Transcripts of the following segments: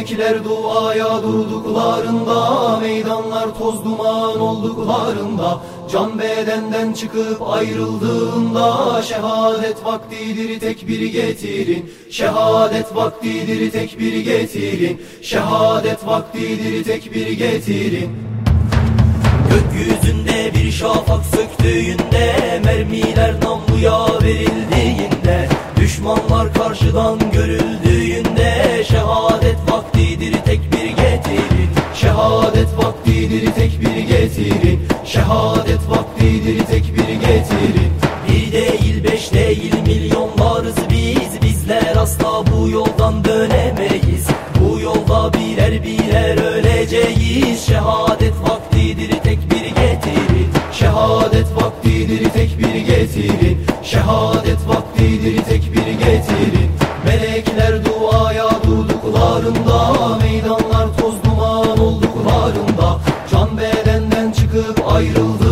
Melekler duaya durduklarında Meydanlar toz duman olduklarında Can bedenden çıkıp ayrıldığında Şehadet vaktidir tekbir getirin. Şehadet vaktidir tekbir getirin. Şehadet vaktidir tekbir getirin. Gökyüzünde bir şafak söktüğünde Mermiler namluya verildiğinde Düşmanlar karşıdan görüldüğünde vaktidir tekbir getirin Bir değil beş değil milyonlarız biz. Bizler asla bu yoldan dönemeyiz. Bu yolda birer birer öleceğiz. Şehadet vaktidir tekbir getirin Şehadet vaktidir tekbir getirin Şehadet vaktidir tekbir getirin Melekler duaya durduklarında Meydanlar toz duman olduklarında Can bedenden çıkıp ayrıldığında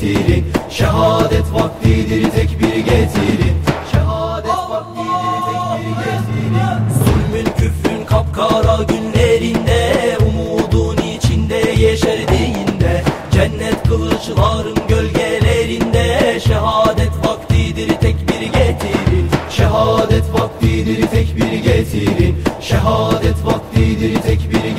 getirin Şehadet vaktidir tekbir getirin Şehadet vaktidir tekbir getirin Zulmün küfrün kapkara günlerinde Umudun içinde yeşerdiğinde Cennet kılıçların gölgelerinde Şehadet vaktidir tekbir getirin Şehadet vaktidir tekbir getirin Şehadet vaktidir tekbir getirin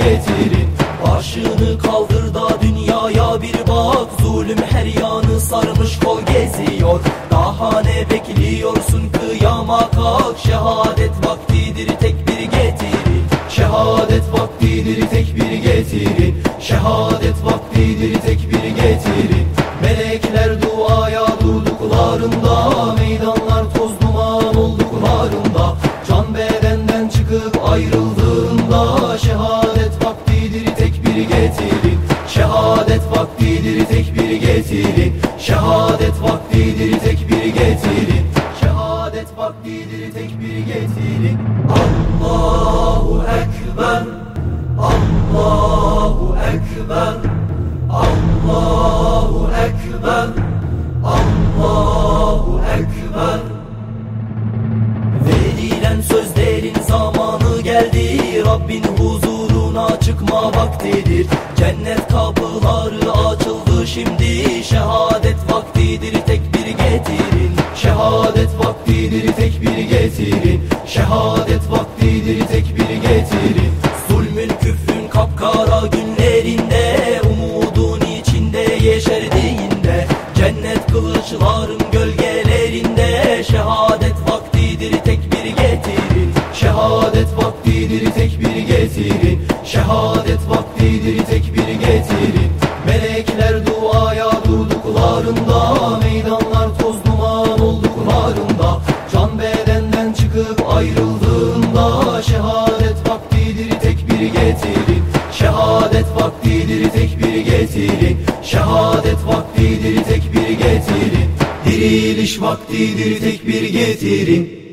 Zulüm her yanı sarmış kol geziyor. Daha ne bekliyorsun? Kıyama kalk Şehadet vaktidir tekbir getirin Şehadet vaktidir tekbir getirin Şehadet vaktidir tekbir getirin Melekler duaya durduklarında Meydanlar toz duman olduklarında Can bedenden çıkıp ayrıldığında Şehadet vaktidir tekbir getirin Şehadet vaktidir getirin. Şehadet vaktidir tekbir getirin. Şehadet vaktidir tekbir getirin. Allahu Ekber. Allahu vaktidir Cennet kapıları açıldı şimdi Şehadet vaktidir tekbir getirin. Şehadet vaktidir tekbir getirin. Şehadet vaktidir tekbir getirin. Zulmün küfrün kapkara günlerinde Umudun içinde yeşerdiğinde Cennet kılıçların gölgelerinde Şehadet vaktidir tekbir getirin. Şehadet vaktidir tekbir getirin. Şehadet vaktidir tekbir getirin. Melekler duaya durduklarında Meydanlar toz duman olduklarında Can bedenden çıkıp ayrıldığında Şehadet vaktidir tekbir getirin. Şehadet vaktidir tekbir getirin. Şehadet vaktidir tekbir getirin. Diriliş vaktidir tekbir getirin